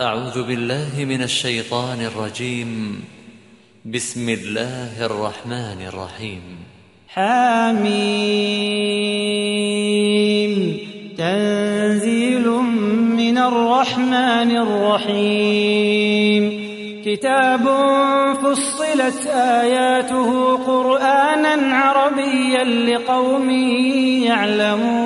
أعوذ بالله من الشيطان الرجيم. بسم الله الرحمن الرحيم. حميم. تنزيل من الرحمن الرحيم. كتاب فصلت آياته قرآنا عربيا لقوم يعلمون.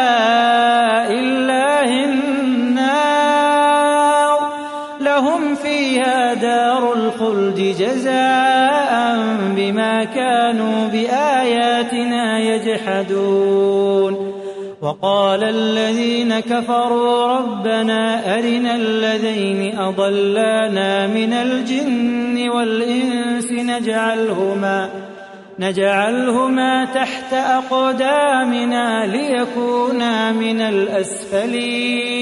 جزاء بما كانوا بآياتنا يجحدون. وقال الذين كفروا ربنا أرنا الذين أضلانا من الجن والإنس نجعلهما نجعلهما تحت أقدامنا ليكونا من الأسفلين.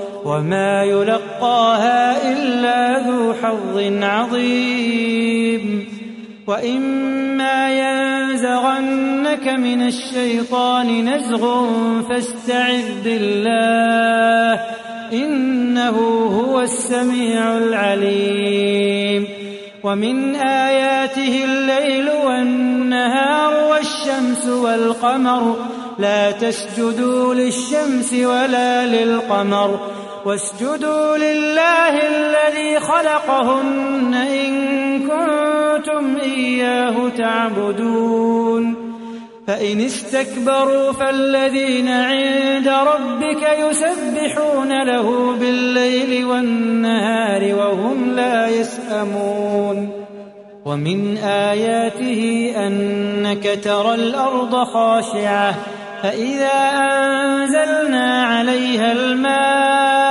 وما يلقاها إلا ذو حظ عظيم. وإما ينزغنك من الشيطان نزغ فاستعذ بالله إنه هو السميع العليم. ومن آياته الليل والنهار والشمس والقمر لا تسجدوا للشمس ولا للقمر واسجدوا لله الذي خلقهن إن كنتم إياه تعبدون. فإن استكبروا فالذين عند ربك يسبحون له بالليل والنهار وهم لا يسأمون. ومن آياته أنك ترى الأرض خاشعة فإذا أنزلنا عليها الماء